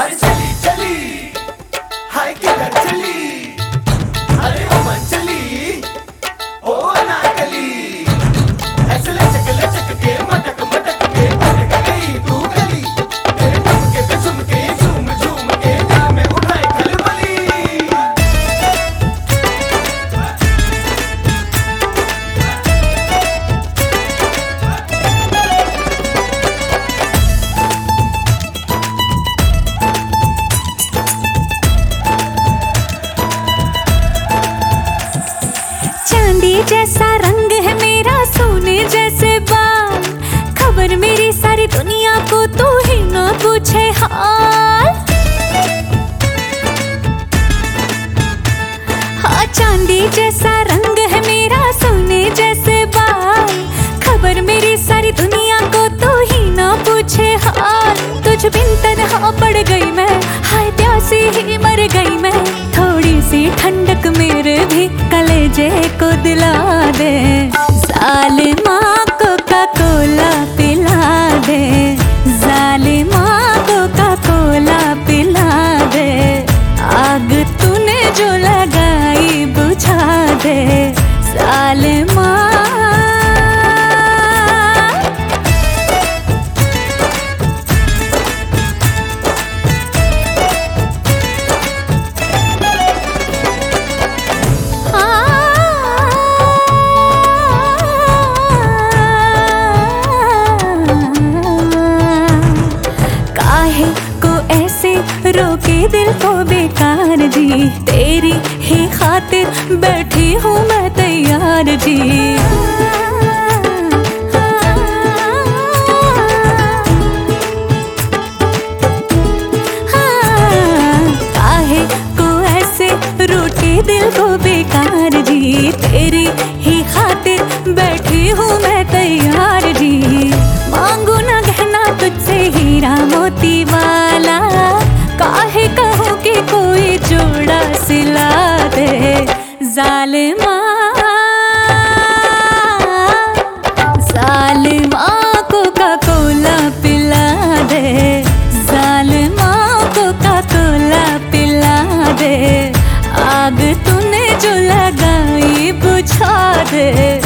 अरे चली चली हाल हाँ चांदी जैसा रंग है मेरा, सोने जैसे बाल। खबर मेरी सारी दुनिया को तू ही ना पूछे हाल। तुझ बिन तनहा पड़ गई मैं, हाय प्यासी ही मर गई मैं। थोड़ी सी ठंडक मेरे भी कलेजे को दिला दे। जालिमा कोका रोके दिल को बेकार जी। तेरी ही खातिर बैठी हूँ मैं तैयार जी। दिल को बेकार जी। तेरी ही खातिर बैठी हूँ मैं querer.